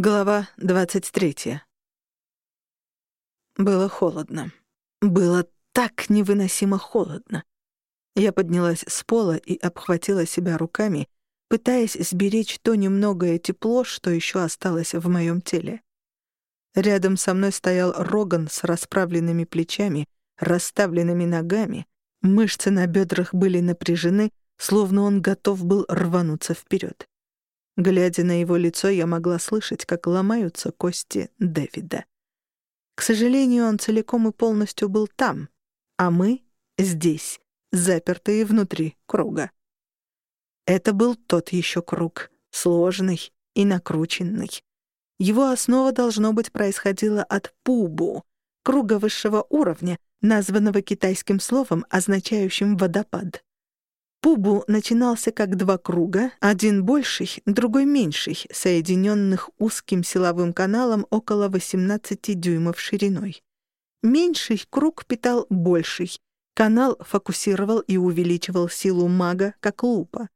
Глава 23. Было холодно. Было так невыносимо холодно. Я поднялась с пола и обхватила себя руками, пытаясь сберечь то немногое тепло, что еще осталось в моем теле. Рядом со мной стоял Роган с расправленными плечами, расставленными ногами. Мышцы на бедрах были напряжены, словно он готов был рвануться вперед. Глядя на его лицо, я могла слышать, как ломаются кости Дэвида. К сожалению, он целиком и полностью был там, а мы — здесь, запертые внутри круга. Это был тот еще круг, сложный и накрученный. Его основа, должно быть, происходила от Пубу, круга высшего уровня, названного китайским словом, означающим «водопад». Пубу начинался как два круга, один больший, другой меньший, соединенных узким силовым каналом около 18 дюймов шириной. Меньший круг питал больший. Канал фокусировал и увеличивал силу мага, как лупа.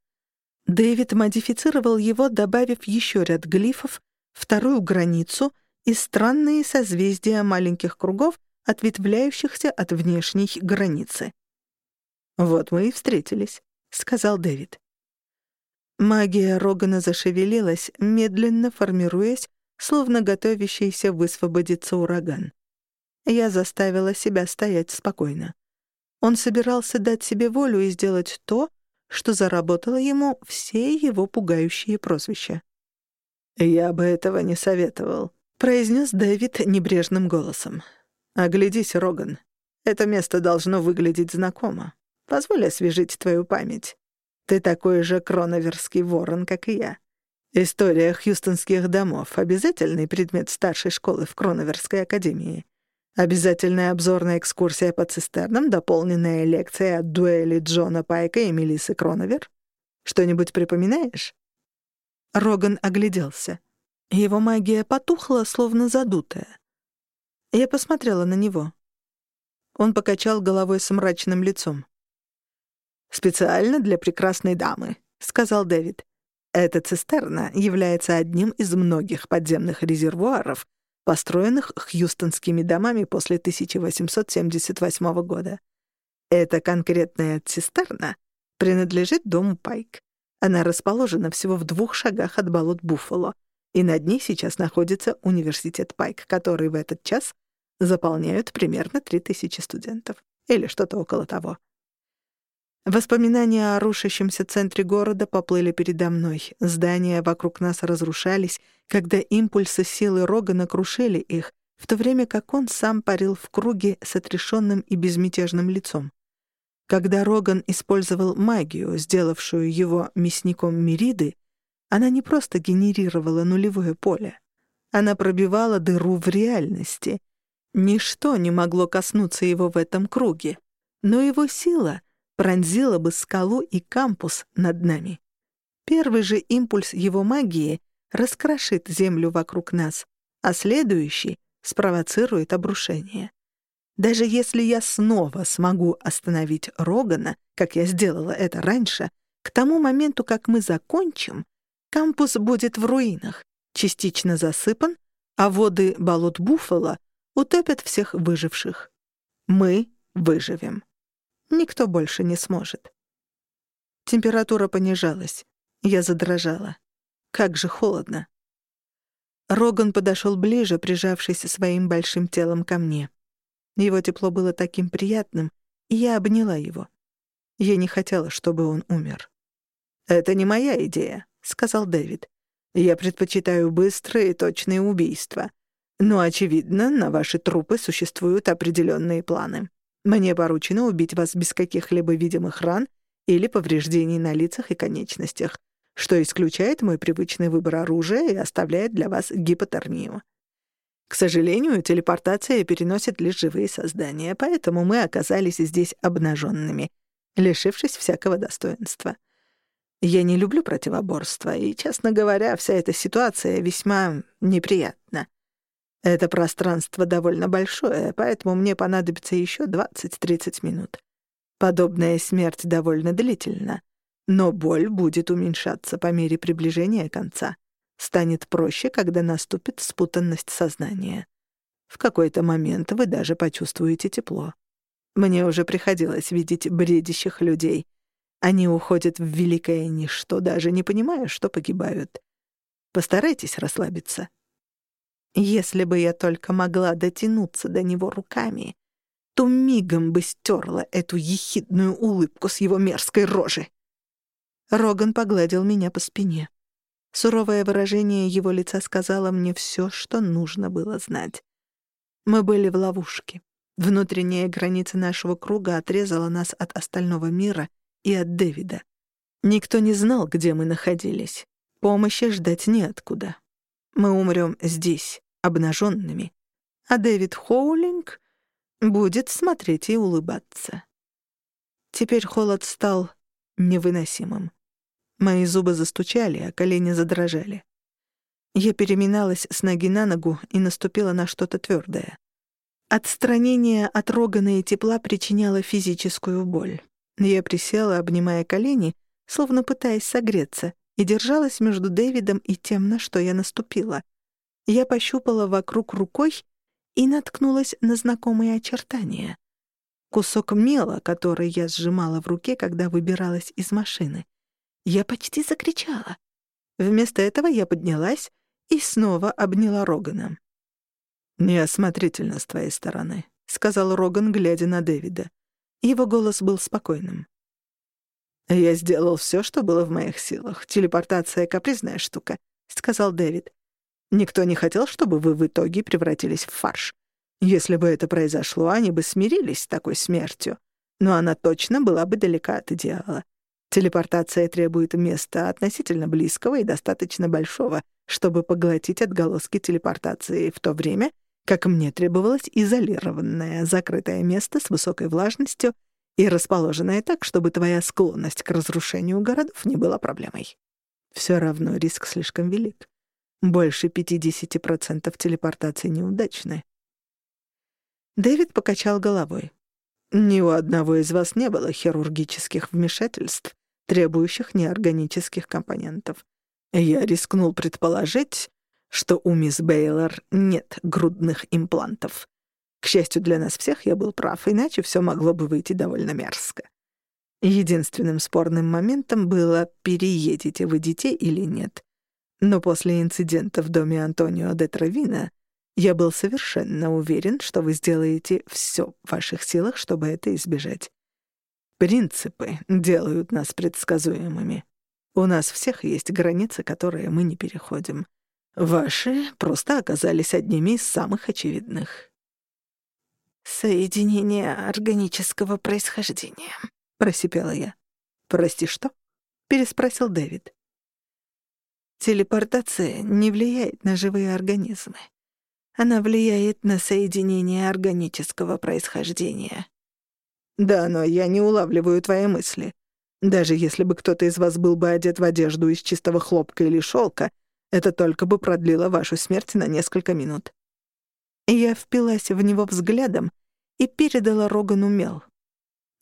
Дэвид модифицировал его, добавив еще ряд глифов, вторую границу и странные созвездия маленьких кругов, ответвляющихся от внешней границы. Вот мы и встретились. — сказал Дэвид. Магия Рогана зашевелилась, медленно формируясь, словно готовящийся высвободиться ураган. Я заставила себя стоять спокойно. Он собирался дать себе волю и сделать то, что заработало ему все его пугающие прозвища. «Я бы этого не советовал», — произнес Дэвид небрежным голосом. «Оглядись, Роган. Это место должно выглядеть знакомо. Позволь освежить твою память. Ты такой же кроноверский ворон, как и я. История хьюстонских домов — обязательный предмет старшей школы в Кроноверской академии. Обязательная обзорная экскурсия по цистернам, дополненная лекция от дуэли Джона Пайка и Мелиссы Кроновер. Что-нибудь припоминаешь?» Роган огляделся. Его магия потухла, словно задутая. Я посмотрела на него. Он покачал головой с мрачным лицом. «Специально для прекрасной дамы», — сказал Дэвид. «Эта цистерна является одним из многих подземных резервуаров, построенных хьюстонскими домами после 1878 года. Эта конкретная цистерна принадлежит дому Пайк. Она расположена всего в двух шагах от болот Буффало, и над ней сейчас находится университет Пайк, который в этот час заполняют примерно 3000 студентов. Или что-то около того. Воспоминания о рушащемся центре города поплыли передо мной. Здания вокруг нас разрушались, когда импульсы силы Рога накрушили их, в то время как он сам парил в круге с отрешенным и безмятежным лицом. Когда Роган использовал магию, сделавшую его мясником Мириды, она не просто генерировала нулевое поле. Она пробивала дыру в реальности. Ничто не могло коснуться его в этом круге. Но его сила — пронзила бы скалу и кампус над нами. Первый же импульс его магии раскрошит землю вокруг нас, а следующий спровоцирует обрушение. Даже если я снова смогу остановить Рогана, как я сделала это раньше, к тому моменту, как мы закончим, кампус будет в руинах, частично засыпан, а воды болот Буффало утопят всех выживших. Мы выживем никто больше не сможет. Температура понижалась. Я задрожала. Как же холодно. Роган подошел ближе, прижавшись своим большим телом ко мне. Его тепло было таким приятным, и я обняла его. Я не хотела, чтобы он умер. «Это не моя идея», — сказал Дэвид. «Я предпочитаю быстрые и точные убийства. Но, очевидно, на ваши трупы существуют определенные планы. Мне поручено убить вас без каких-либо видимых ран или повреждений на лицах и конечностях, что исключает мой привычный выбор оружия и оставляет для вас гипотермию. К сожалению, телепортация переносит лишь живые создания, поэтому мы оказались здесь обнаженными, лишившись всякого достоинства. Я не люблю противоборства, и, честно говоря, вся эта ситуация весьма неприятна. Это пространство довольно большое, поэтому мне понадобится еще 20-30 минут. Подобная смерть довольно длительна, но боль будет уменьшаться по мере приближения конца. станет проще, когда наступит спутанность сознания. В какой-то момент вы даже почувствуете тепло. Мне уже приходилось видеть бредящих людей. Они уходят в великое ничто, даже не понимая, что погибают. Постарайтесь расслабиться. Если бы я только могла дотянуться до него руками, то мигом бы стерла эту ехидную улыбку с его мерзкой рожи. Роган погладил меня по спине. Суровое выражение его лица сказало мне все, что нужно было знать. Мы были в ловушке. Внутренняя граница нашего круга отрезала нас от остального мира и от Дэвида. Никто не знал, где мы находились. Помощи ждать неоткуда. Мы умрем здесь, обнаженными. А Дэвид Хоулинг будет смотреть и улыбаться. Теперь холод стал невыносимым. Мои зубы застучали, а колени задрожали. Я переминалась с ноги на ногу и наступила на что-то твердое. Отстранение от рогана и тепла причиняло физическую боль. Я присела, обнимая колени, словно пытаясь согреться, и держалась между Дэвидом и тем, на что я наступила. Я пощупала вокруг рукой и наткнулась на знакомые очертания. Кусок мела, который я сжимала в руке, когда выбиралась из машины. Я почти закричала. Вместо этого я поднялась и снова обняла Рогана. «Неосмотрительно с твоей стороны», — сказал Роган, глядя на Дэвида. Его голос был спокойным. «Я сделал все, что было в моих силах. Телепортация — капризная штука», — сказал Дэвид. «Никто не хотел, чтобы вы в итоге превратились в фарш. Если бы это произошло, они бы смирились с такой смертью. Но она точно была бы далека от идеала. Телепортация требует места относительно близкого и достаточно большого, чтобы поглотить отголоски телепортации в то время, как мне требовалось изолированное, закрытое место с высокой влажностью и расположенное так, чтобы твоя склонность к разрушению городов не была проблемой. Все равно риск слишком велик. Больше 50% телепортации неудачны. Дэвид покачал головой. Ни у одного из вас не было хирургических вмешательств, требующих неорганических компонентов. Я рискнул предположить, что у мисс Бейлор нет грудных имплантов. К счастью для нас всех, я был прав, иначе все могло бы выйти довольно мерзко. Единственным спорным моментом было, переедете вы детей или нет. Но после инцидента в доме Антонио де Травина я был совершенно уверен, что вы сделаете все в ваших силах, чтобы это избежать. Принципы делают нас предсказуемыми. У нас всех есть границы, которые мы не переходим. Ваши просто оказались одними из самых очевидных. «Соединение органического происхождения», — просипела я. «Прости, что?» — переспросил Дэвид. «Телепортация не влияет на живые организмы. Она влияет на соединение органического происхождения. Да, но я не улавливаю твои мысли. Даже если бы кто-то из вас был бы одет в одежду из чистого хлопка или шелка, это только бы продлило вашу смерть на несколько минут. Я впилась в него взглядом и передала Рогану мел.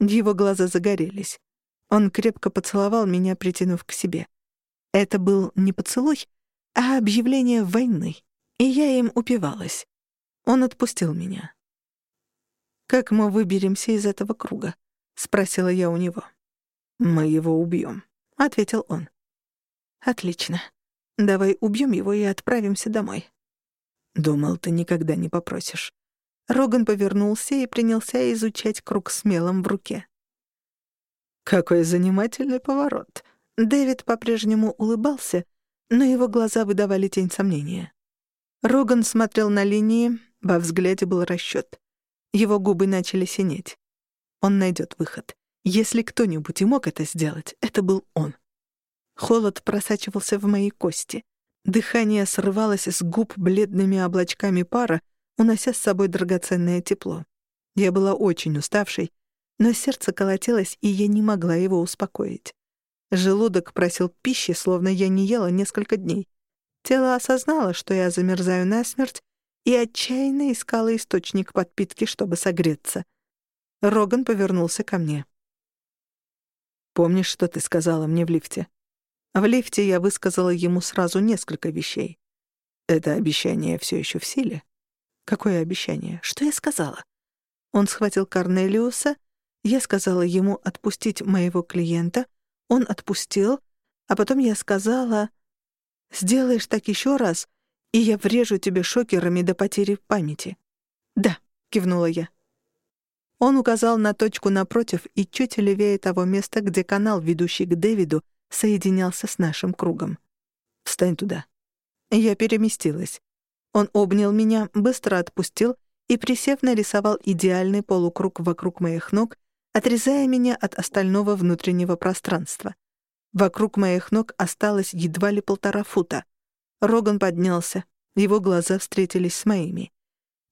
Его глаза загорелись. Он крепко поцеловал меня, притянув к себе. Это был не поцелуй, а объявление войны, и я им упивалась. Он отпустил меня. «Как мы выберемся из этого круга?» — спросила я у него. «Мы его убьем», — ответил он. «Отлично. Давай убьем его и отправимся домой». «Думал, ты никогда не попросишь». Роган повернулся и принялся изучать круг с мелом в руке. «Какой занимательный поворот!» Дэвид по-прежнему улыбался, но его глаза выдавали тень сомнения. Роган смотрел на линии, во взгляде был расчёт. Его губы начали синеть. Он найдет выход. Если кто-нибудь и мог это сделать, это был он. Холод просачивался в мои кости. Дыхание срывалось с губ бледными облачками пара, унося с собой драгоценное тепло. Я была очень уставшей, но сердце колотилось, и я не могла его успокоить. Желудок просил пищи, словно я не ела несколько дней. Тело осознало, что я замерзаю насмерть, и отчаянно искала источник подпитки, чтобы согреться. Роган повернулся ко мне. «Помнишь, что ты сказала мне в лифте?» В лифте я высказала ему сразу несколько вещей. Это обещание все еще в силе? Какое обещание? Что я сказала? Он схватил Корнелиуса, я сказала ему отпустить моего клиента, он отпустил, а потом я сказала, «Сделаешь так еще раз, и я врежу тебе шокерами до потери памяти». «Да», — кивнула я. Он указал на точку напротив и чуть левее того места, где канал, ведущий к Дэвиду, соединялся с нашим кругом. «Встань туда». Я переместилась. Он обнял меня, быстро отпустил и, присев, нарисовал идеальный полукруг вокруг моих ног, отрезая меня от остального внутреннего пространства. Вокруг моих ног осталось едва ли полтора фута. Роган поднялся, его глаза встретились с моими.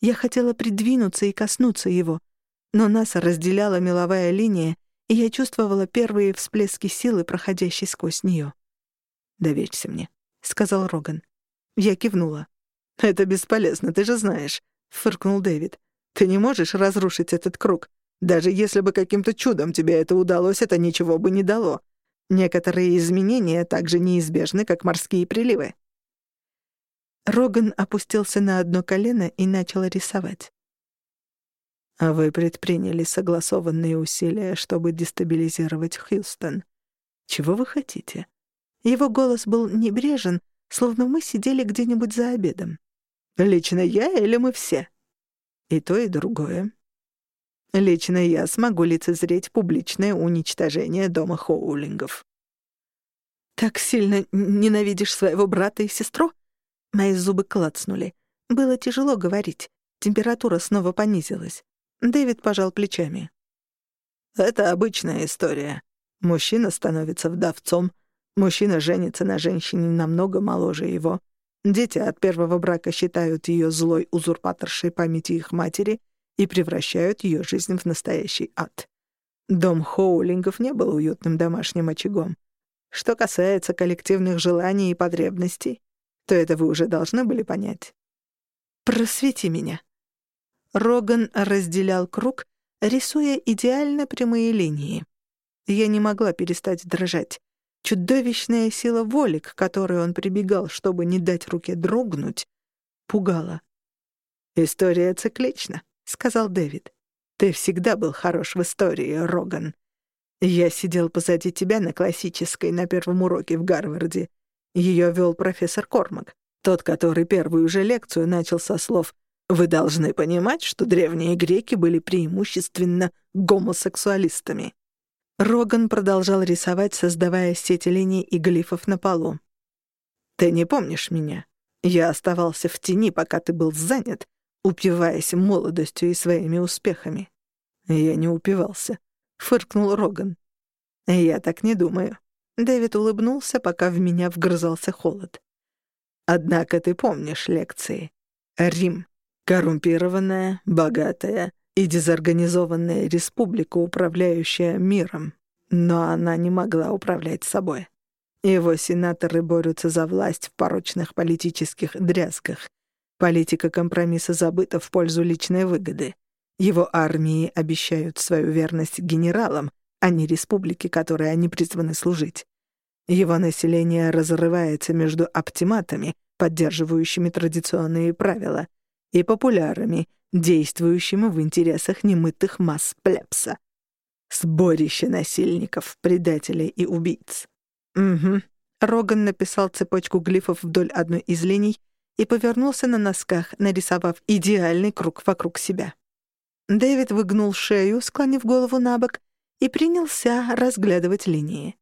Я хотела придвинуться и коснуться его, но нас разделяла меловая линия, и я чувствовала первые всплески силы, проходящей сквозь нее. «Доверься мне», — сказал Роган. Я кивнула. «Это бесполезно, ты же знаешь», — фыркнул Дэвид. «Ты не можешь разрушить этот круг. Даже если бы каким-то чудом тебе это удалось, это ничего бы не дало. Некоторые изменения так же неизбежны, как морские приливы». Роган опустился на одно колено и начал рисовать. «А вы предприняли согласованные усилия, чтобы дестабилизировать Хьюстон. Чего вы хотите?» Его голос был небрежен, словно мы сидели где-нибудь за обедом. Лично я или мы все? И то, и другое. Лично я смогу лицезреть публичное уничтожение дома Хоулингов. «Так сильно ненавидишь своего брата и сестру?» Мои зубы клацнули. Было тяжело говорить. Температура снова понизилась. Дэвид пожал плечами. «Это обычная история. Мужчина становится вдовцом. Мужчина женится на женщине намного моложе его. Дети от первого брака считают ее злой узурпаторшей памяти их матери и превращают ее жизнь в настоящий ад. Дом Хоулингов не был уютным домашним очагом. Что касается коллективных желаний и потребностей, то это вы уже должны были понять. «Просвети меня». Роган разделял круг, рисуя идеально прямые линии. Я не могла перестать дрожать. Чудовищная сила воли, к которой он прибегал, чтобы не дать руке дрогнуть, пугала. «История циклична», — сказал Дэвид. «Ты всегда был хорош в истории, Роган. Я сидел позади тебя на классической на первом уроке в Гарварде. Ее вел профессор Кормак, тот, который первую же лекцию начал со слов «Вы должны понимать, что древние греки были преимущественно гомосексуалистами». Роган продолжал рисовать, создавая сеть линий и глифов на полу. «Ты не помнишь меня? Я оставался в тени, пока ты был занят, упиваясь молодостью и своими успехами». «Я не упивался», — фыркнул Роган. «Я так не думаю». Дэвид улыбнулся, пока в меня вгрызался холод. «Однако ты помнишь лекции. Рим. Коррумпированная, богатая, и дезорганизованная республика, управляющая миром. Но она не могла управлять собой. Его сенаторы борются за власть в порочных политических дрязгах. Политика компромисса забыта в пользу личной выгоды. Его армии обещают свою верность генералам, а не республике, которой они призваны служить. Его население разрывается между оптиматами, поддерживающими традиционные правила, и популярами, действующими в интересах немытых масс плебса. Сборище насильников, предателей и убийц. Угу. Роган написал цепочку глифов вдоль одной из линий и повернулся на носках, нарисовав идеальный круг вокруг себя. Дэвид выгнул шею, склонив голову на бок, и принялся разглядывать линии.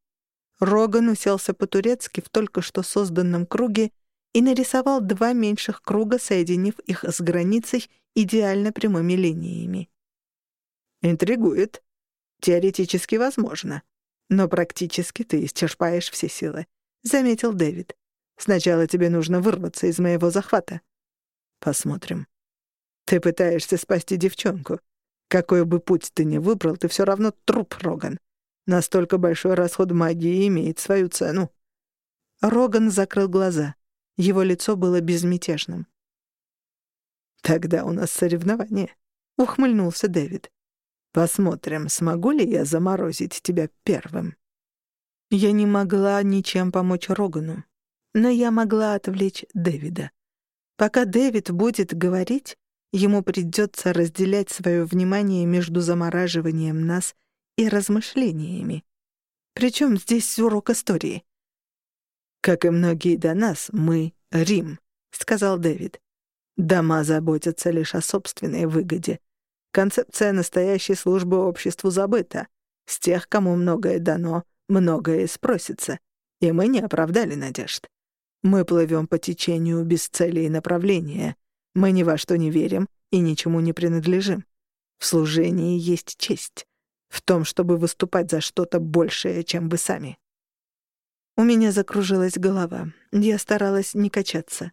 Роган уселся по-турецки в только что созданном круге и нарисовал два меньших круга, соединив их с границей идеально прямыми линиями. «Интригует. Теоретически возможно. Но практически ты исчерпаешь все силы», — заметил Дэвид. «Сначала тебе нужно вырваться из моего захвата». «Посмотрим». «Ты пытаешься спасти девчонку. Какой бы путь ты ни выбрал, ты все равно труп, Роган. Настолько большой расход магии имеет свою цену». Роган закрыл глаза. Его лицо было безмятежным. «Тогда у нас соревнование», — ухмыльнулся Дэвид. «Посмотрим, смогу ли я заморозить тебя первым». Я не могла ничем помочь Рогану, но я могла отвлечь Дэвида. Пока Дэвид будет говорить, ему придется разделять свое внимание между замораживанием нас и размышлениями. Причем здесь урок истории? «Как и многие до нас, мы — Рим», — сказал Дэвид. «Дома заботятся лишь о собственной выгоде. Концепция настоящей службы обществу забыта. С тех, кому многое дано, многое спросится. И мы не оправдали надежд. Мы плывем по течению без цели и направления. Мы ни во что не верим и ничему не принадлежим. В служении есть честь. В том, чтобы выступать за что-то большее, чем вы сами. У меня закружилась голова. Я старалась не качаться.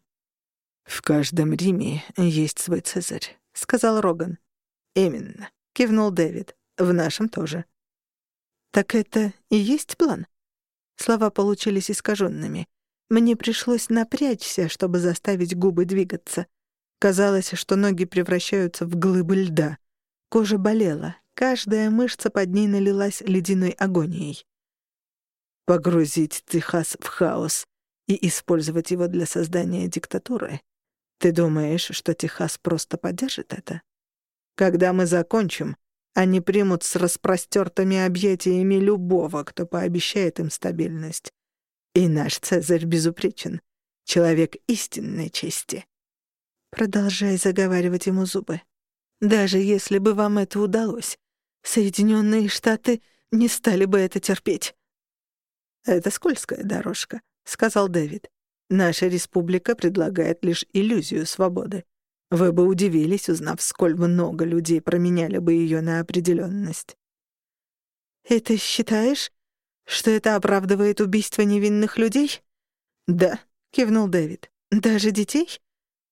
«В каждом Риме есть свой Цезарь», — сказал Роган. «Именно», — кивнул Дэвид. «В нашем тоже». «Так это и есть план?» Слова получились искаженными. Мне пришлось напрячься, чтобы заставить губы двигаться. Казалось, что ноги превращаются в глыбы льда. Кожа болела, каждая мышца под ней налилась ледяной агонией. Погрузить Техас в хаос и использовать его для создания диктатуры? Ты думаешь, что Техас просто поддержит это? Когда мы закончим, они примут с распростертыми объятиями любого, кто пообещает им стабильность. И наш Цезарь безупречен. Человек истинной чести. Продолжай заговаривать ему зубы. Даже если бы вам это удалось, Соединенные Штаты не стали бы это терпеть. «Это скользкая дорожка», — сказал Дэвид. «Наша республика предлагает лишь иллюзию свободы. Вы бы удивились, узнав, сколь много людей променяли бы ее на определенность. «И ты считаешь, что это оправдывает убийство невинных людей?» «Да», — кивнул Дэвид. «Даже детей?»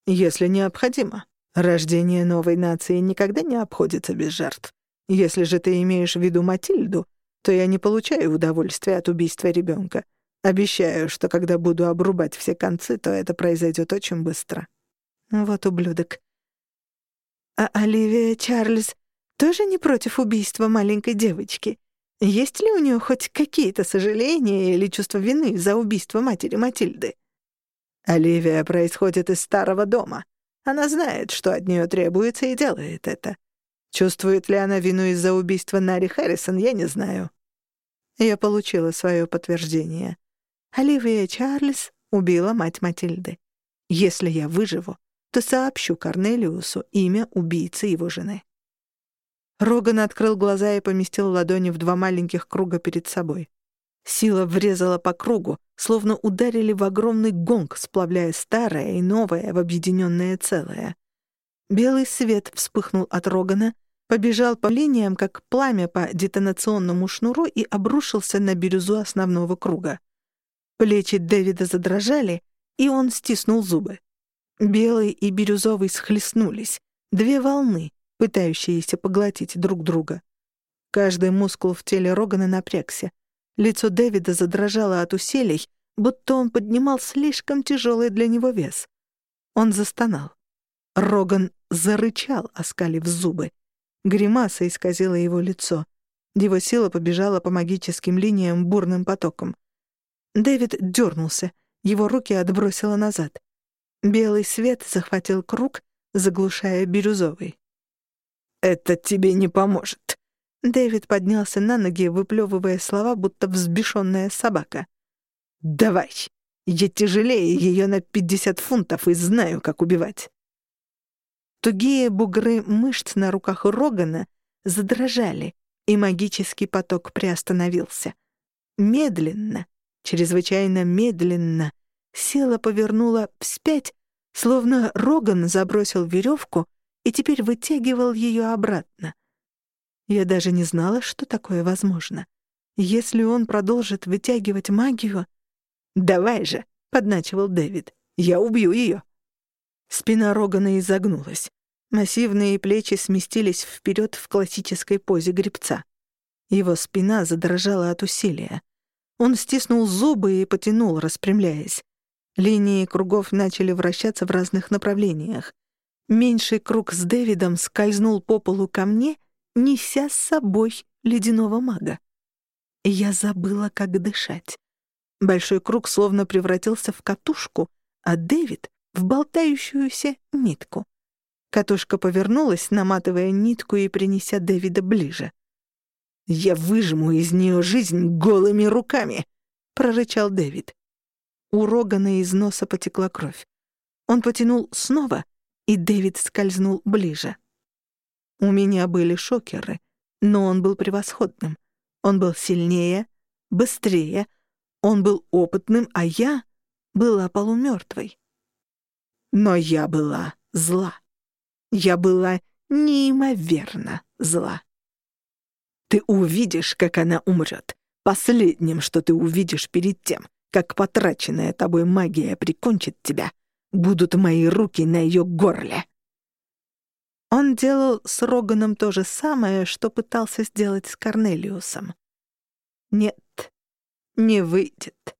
«Если необходимо. Рождение новой нации никогда не обходится без жертв. Если же ты имеешь в виду Матильду, то я не получаю удовольствия от убийства ребенка. Обещаю, что когда буду обрубать все концы, то это произойдет очень быстро». Вот ублюдок. А Оливия Чарльз тоже не против убийства маленькой девочки? Есть ли у нее хоть какие-то сожаления или чувство вины за убийство матери Матильды? Оливия происходит из старого дома. Она знает, что от нее требуется, и делает это. Чувствует ли она вину из-за убийства Нари Харрисон, я не знаю. Я получила свое подтверждение. Оливия Чарльз убила мать Матильды. Если я выживу, то сообщу Корнелиусу имя убийцы его жены. Роган открыл глаза и поместил ладони в два маленьких круга перед собой. Сила врезала по кругу, словно ударили в огромный гонг, сплавляя старое и новое в объединенное целое. Белый свет вспыхнул от Рогана, побежал по линиям, как пламя по детонационному шнуру и обрушился на бирюзу основного круга. Плечи Дэвида задрожали, и он стиснул зубы. Белый и бирюзовый схлестнулись. Две волны, пытающиеся поглотить друг друга. Каждый мускул в теле Рогана напрягся. Лицо Дэвида задрожало от усилий, будто он поднимал слишком тяжелый для него вес. Он застонал. Роган зарычал, оскалив зубы. Гримаса исказила его лицо. Его сила побежала по магическим линиям бурным потоком. Дэвид дернулся, его руки отбросило назад. Белый свет захватил круг, заглушая бирюзовый. «Это тебе не поможет». Дэвид поднялся на ноги, выплёвывая слова, будто взбешённая собака. «Давай! Я тяжелее её на пятьдесят фунтов и знаю, как убивать». Тугие бугры мышц на руках Рогана задрожали, и магический поток приостановился. Медленно, чрезвычайно медленно, Сила повернула вспять, словно Роган забросил веревку и теперь вытягивал ее обратно. Я даже не знала, что такое возможно. Если он продолжит вытягивать магию... «Давай же!» — подначивал Дэвид. «Я убью ее!» Спина Рогана изогнулась. Массивные плечи сместились вперед в классической позе гребца. Его спина задрожала от усилия. Он стиснул зубы и потянул, распрямляясь. Линии кругов начали вращаться в разных направлениях. Меньший круг с Дэвидом скользнул по полу ко мне, неся с собой ледяного мага. Я забыла, как дышать. Большой круг словно превратился в катушку, а Дэвид — в болтающуюся нитку. Катушка повернулась, наматывая нитку и принеся Дэвида ближе. «Я выжму из нее жизнь голыми руками!» — прорычал Дэвид. У Рогана из носа потекла кровь. Он потянул снова, и Дэвид скользнул ближе. У меня были шокеры, но он был превосходным. Он был сильнее, быстрее, он был опытным, а я была полумертвой. Но я была зла. Я была неимоверно зла. Ты увидишь, как она умрет. Последним, что ты увидишь перед тем, как потраченная тобой магия прикончит тебя, будут мои руки на ее горле. Он делал с Роганом то же самое, что пытался сделать с Корнелиусом. Нет, не выйдет.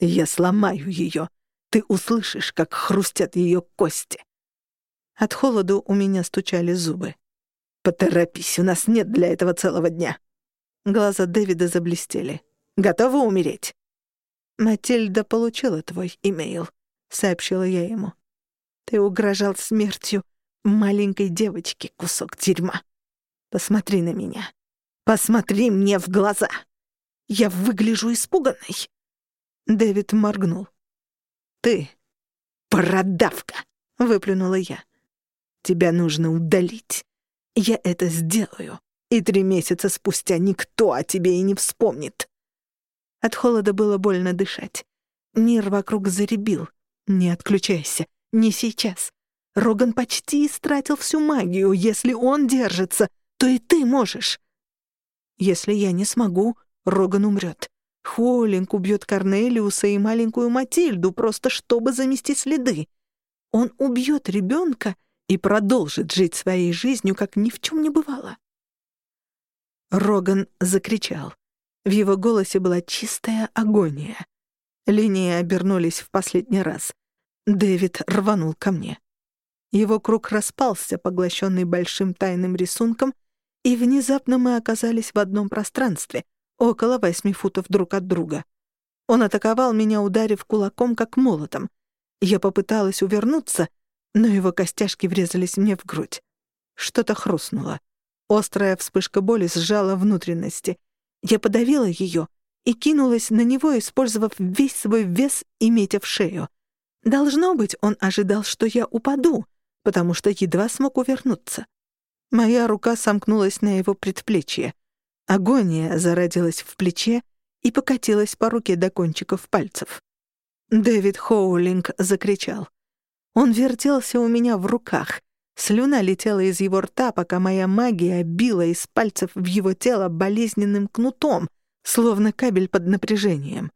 Я сломаю ее. Ты услышишь, как хрустят ее кости. От холода у меня стучали зубы. «Поторопись, у нас нет для этого целого дня». Глаза Дэвида заблестели. «Готова умереть?» «Матильда получила твой имейл», — сообщила я ему. «Ты угрожал смертью маленькой девочке, кусок дерьма. Посмотри на меня. Посмотри мне в глаза. Я выгляжу испуганной». Дэвид моргнул. «Ты продавка!» — выплюнула я. «Тебя нужно удалить. Я это сделаю, и три месяца спустя никто о тебе и не вспомнит». От холода было больно дышать. Мир вокруг заребил. «Не отключайся. Не сейчас. Роган почти истратил всю магию. Если он держится, то и ты можешь». «Если я не смогу, Роган умрет. Холлинг убьет Корнелиуса и маленькую Матильду, просто чтобы замести следы. Он убьет ребенка и продолжит жить своей жизнью, как ни в чем не бывало. Роган закричал. В его голосе была чистая агония. Линии обернулись в последний раз. Дэвид рванул ко мне. Его круг распался, поглощенный большим тайным рисунком, и внезапно мы оказались в одном пространстве — около восьми футов друг от друга. Он атаковал меня, ударив кулаком, как молотом. Я попыталась увернуться, но его костяшки врезались мне в грудь. Что-то хрустнуло. Острая вспышка боли сжала внутренности. Я подавила ее и кинулась на него, использовав весь свой вес и метя в шею. Должно быть, он ожидал, что я упаду, потому что едва смог увернуться. Моя рука сомкнулась на его предплечье — Агония зародилась в плече и покатилась по руке до кончиков пальцев. Дэвид Хоулинг закричал. Он вертелся у меня в руках. Слюна летела из его рта, пока моя магия била из пальцев в его тело болезненным кнутом, словно кабель под напряжением.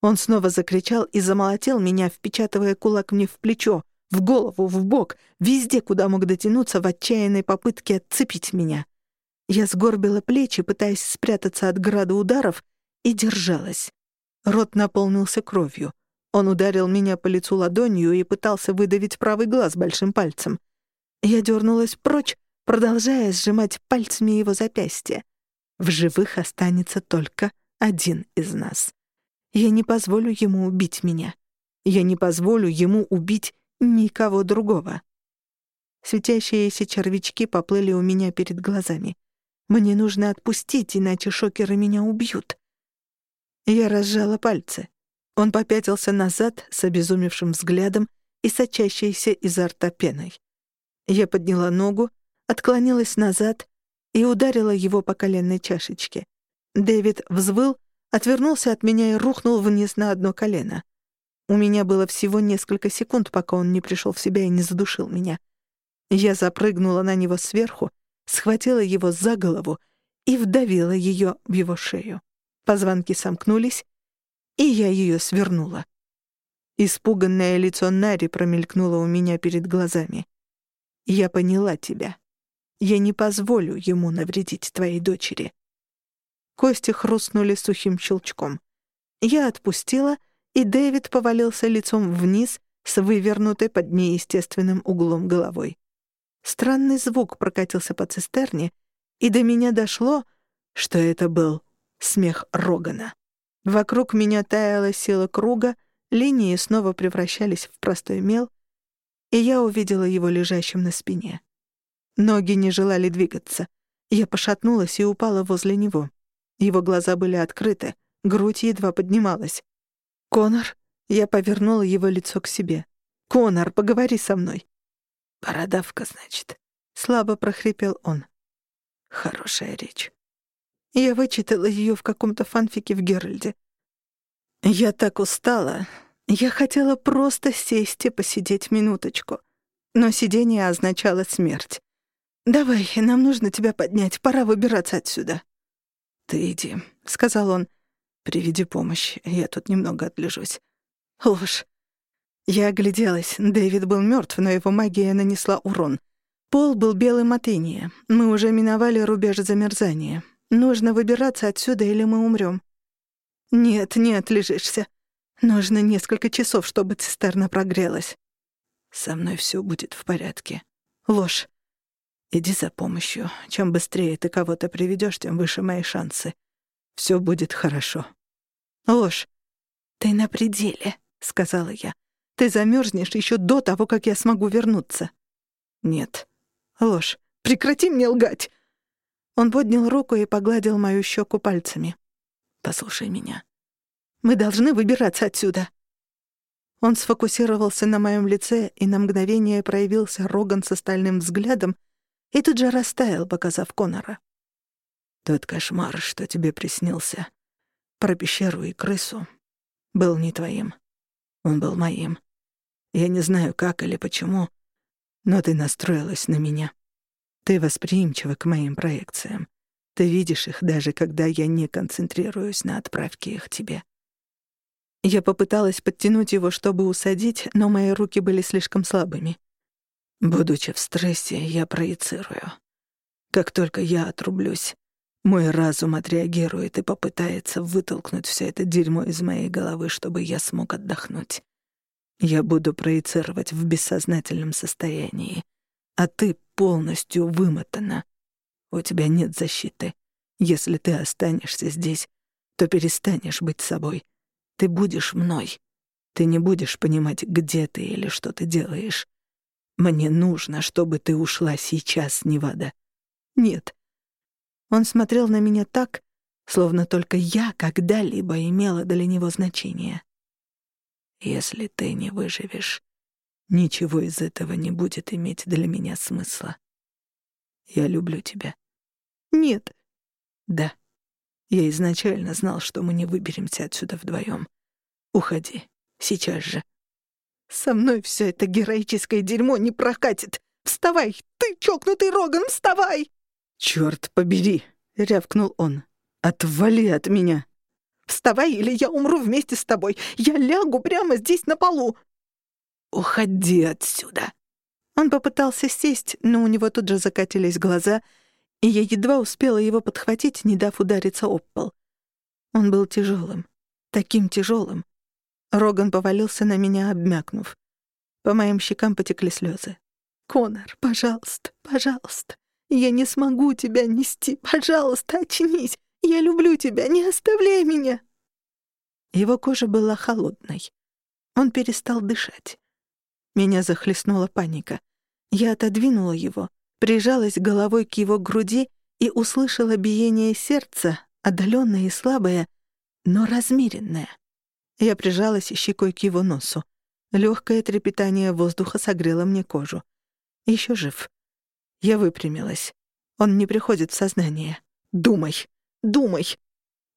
Он снова закричал и замолотил меня, впечатывая кулак мне в плечо, в голову, в бок, везде, куда мог дотянуться в отчаянной попытке отцепить меня. Я сгорбила плечи, пытаясь спрятаться от града ударов, и держалась. Рот наполнился кровью. Он ударил меня по лицу ладонью и пытался выдавить правый глаз большим пальцем. Я дернулась прочь, продолжая сжимать пальцами его запястье. В живых останется только один из нас. Я не позволю ему убить меня. Я не позволю ему убить никого другого. Светящиеся червячки поплыли у меня перед глазами. Мне нужно отпустить, иначе шокеры меня убьют. Я разжала пальцы. Он попятился назад с обезумевшим взглядом и сочащейся изо рта пеной. Я подняла ногу, отклонилась назад и ударила его по коленной чашечке. Дэвид взвыл, отвернулся от меня и рухнул вниз на одно колено. У меня было всего несколько секунд, пока он не пришел в себя и не задушил меня. Я запрыгнула на него сверху, схватила его за голову и вдавила ее в его шею. Позвонки сомкнулись, и я ее свернула. Испуганное лицо Нари промелькнуло у меня перед глазами. «Я поняла тебя. Я не позволю ему навредить твоей дочери». Кости хрустнули сухим щелчком. Я отпустила, и Дэвид повалился лицом вниз с вывернутой под неестественным углом головой. Странный звук прокатился по цистерне, и до меня дошло, что это был смех Рогана. Вокруг меня таяла сила круга, линии снова превращались в простой мел, и я увидела его лежащим на спине. Ноги не желали двигаться. Я пошатнулась и упала возле него. Его глаза были открыты, грудь едва поднималась. «Конор?» Я повернула его лицо к себе. «Конор, поговори со мной». «Бородавка, значит», — слабо прохрипел он. «Хорошая речь». Я вычитала ее в каком-то фанфике в Геральде. Я так устала. Я хотела просто сесть и посидеть минуточку. Но сидение означало смерть. «Давай, нам нужно тебя поднять, пора выбираться отсюда». «Ты иди», — сказал он. «Приведи помощь, я тут немного отлежусь». Ложь. Я огляделась. Дэвид был мертв, но его магия нанесла урон. Пол был белым от иния. Мы уже миновали рубеж замерзания. Нужно выбираться отсюда, или мы умрем. Нет, не отлежишься. Нужно несколько часов, чтобы цистерна прогрелась. Со мной все будет в порядке. Ложь. Иди за помощью. Чем быстрее ты кого-то приведешь, тем выше мои шансы. Все будет хорошо. Ложь. Ты на пределе, сказала я. Ты замерзнешь еще до того, как я смогу вернуться. Нет. Ложь. Прекрати мне лгать. Он поднял руку и погладил мою щеку пальцами. Послушай меня. Мы должны выбираться отсюда. Он сфокусировался на моем лице, и на мгновение проявился Роган с стальным взглядом, и тут же растаял, показав Конора. Тот кошмар, что тебе приснился, про пещеру и крысу, был не твоим. Он был моим. Я не знаю, как или почему, но ты настроилась на меня. Ты восприимчива к моим проекциям. Ты видишь их, даже когда я не концентрируюсь на отправке их тебе. Я попыталась подтянуть его, чтобы усадить, но мои руки были слишком слабыми. Будучи в стрессе, я проецирую. Как только я отрублюсь, мой разум отреагирует и попытается вытолкнуть все это дерьмо из моей головы, чтобы я смог отдохнуть. Я буду проецировать в бессознательном состоянии, а ты полностью вымотана. У тебя нет защиты. Если ты останешься здесь, то перестанешь быть собой. Ты будешь мной. Ты не будешь понимать, где ты или что ты делаешь. Мне нужно, чтобы ты ушла сейчас, Невада. Нет. Он смотрел на меня так, словно только я когда-либо имела для него значение. Если ты не выживешь, ничего из этого не будет иметь для меня смысла. Я люблю тебя. Нет. Да. Я изначально знал, что мы не выберемся отсюда вдвоем. Уходи. Сейчас же. Со мной все это героическое дерьмо не прокатит. Вставай, ты чокнутый Роган, вставай! Черт побери, рявкнул он. Отвали от меня. Вставай, или я умру вместе с тобой. Я лягу прямо здесь на полу. Уходи отсюда. Он попытался сесть, но у него тут же закатились глаза, и я едва успела его подхватить, не дав удариться об пол. Он был тяжелым, таким тяжелым, Роган повалился на меня, обмякнув. По моим щекам потекли слезы. «Конор, пожалуйста, пожалуйста. Я не смогу тебя нести. Пожалуйста, очнись. Я люблю тебя, не оставляй меня». Его кожа была холодной. Он перестал дышать. Меня захлестнула паника. Я отодвинула его, прижалась головой к его груди и услышала биение сердца, отдаленное и слабое, но размеренное. Я прижалась щекой к его носу. Легкое трепетание воздуха согрело мне кожу. Еще жив. Я выпрямилась. Он не приходит в сознание. Думай, думай.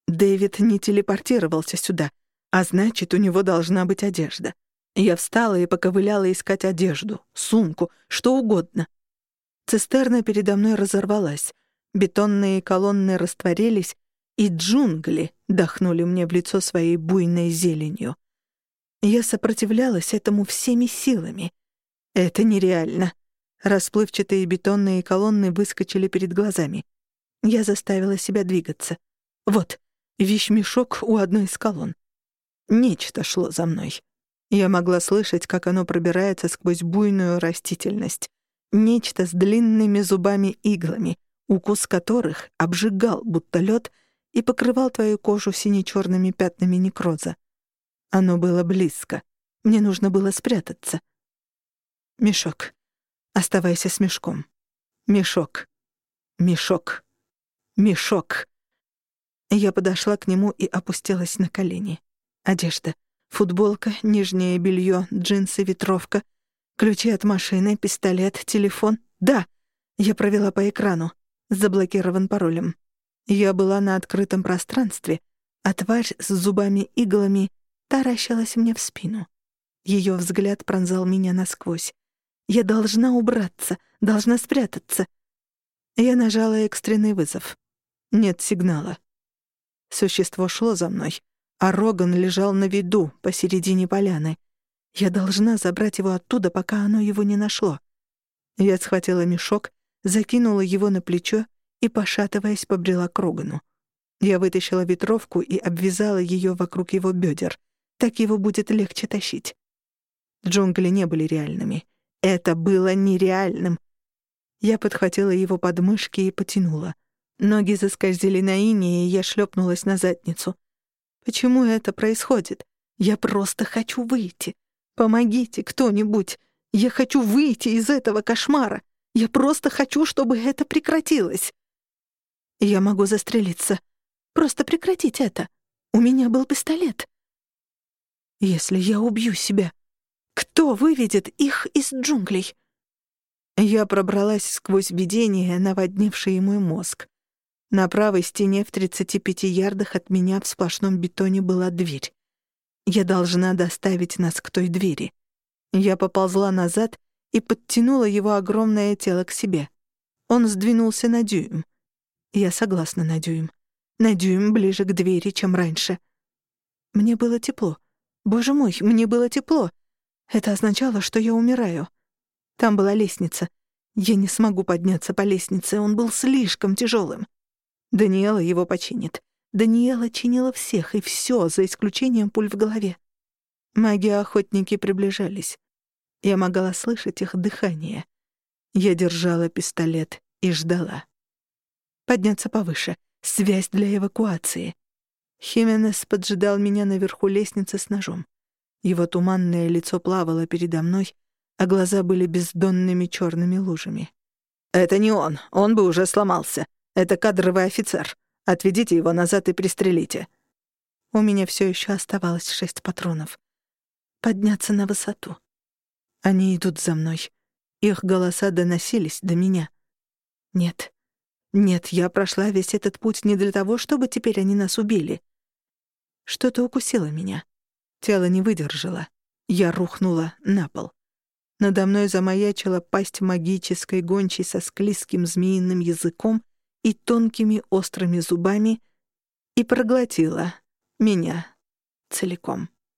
Дэвид не телепортировался сюда, а значит, у него должна быть одежда. Я встала и поковыляла искать одежду, сумку, что угодно. Цистерна передо мной разорвалась. Бетонные колонны растворились, и джунгли дохнули мне в лицо своей буйной зеленью. Я сопротивлялась этому всеми силами. Это нереально. Расплывчатые бетонные колонны выскочили перед глазами. Я заставила себя двигаться. Вот, вещмешок у одной из колонн. Нечто шло за мной. Я могла слышать, как оно пробирается сквозь буйную растительность. Нечто с длинными зубами-иглами, укус которых обжигал, будто лед, и покрывал твою кожу сине-черными пятнами некроза. Оно было близко. Мне нужно было спрятаться. Мешок. Оставайся с мешком. Мешок. Мешок. Мешок. Я подошла к нему и опустилась на колени. Одежда. Футболка, нижнее белье, джинсы, ветровка, ключи от машины, пистолет, телефон. Да, я провела по экрану. Заблокирован паролем. Я была на открытом пространстве, а тварь с зубами-иглами таращилась мне в спину. Ее взгляд пронзал меня насквозь. Я должна убраться, должна спрятаться. Я нажала экстренный вызов. Нет сигнала. Существо шло за мной, а Роган лежал на виду посередине поляны. Я должна забрать его оттуда, пока оно его не нашло. Я схватила мешок, закинула его на плечо и, пошатываясь, побрела к Рогану. Я вытащила ветровку и обвязала ее вокруг его бедер. Так его будет легче тащить. Джунгли не были реальными. Это было нереальным. Я подхватила его подмышки и потянула. Ноги заскользили на ине, и я шлепнулась на задницу. Почему это происходит? Я просто хочу выйти. Помогите кто-нибудь. Я хочу выйти из этого кошмара. Я просто хочу, чтобы это прекратилось. Я могу застрелиться. Просто прекратить это. У меня был пистолет. Если я убью себя, кто выведет их из джунглей? Я пробралась сквозь видение, наводнившее мой мозг. На правой стене в 35 ярдах от меня в сплошном бетоне была дверь. Я должна доставить нас к той двери. Я поползла назад и подтянула его огромное тело к себе. Он сдвинулся на дюйм. Я согласна на дюйм. На дюйм ближе к двери, чем раньше. Мне было тепло. Боже мой, мне было тепло. Это означало, что я умираю. Там была лестница. Я не смогу подняться по лестнице, он был слишком тяжелым. Даниэла его починит. Даниэла чинила всех, и все, за исключением пуль в голове. Маги-охотники приближались. Я могла слышать их дыхание. Я держала пистолет и ждала. Подняться повыше. Связь для эвакуации. Хименес поджидал меня наверху лестницы с ножом. Его туманное лицо плавало передо мной, а глаза были бездонными черными лужами. «Это не он. Он бы уже сломался. Это кадровый офицер. Отведите его назад и пристрелите». У меня все еще оставалось шесть патронов. Подняться на высоту. Они идут за мной. Их голоса доносились до меня. Нет. Нет, я прошла весь этот путь не для того, чтобы теперь они нас убили. Что-то укусило меня. Тело не выдержало. Я рухнула на пол. Надо мной замаячила пасть магической гончей со склизким змеиным языком и тонкими острыми зубами и проглотила меня целиком.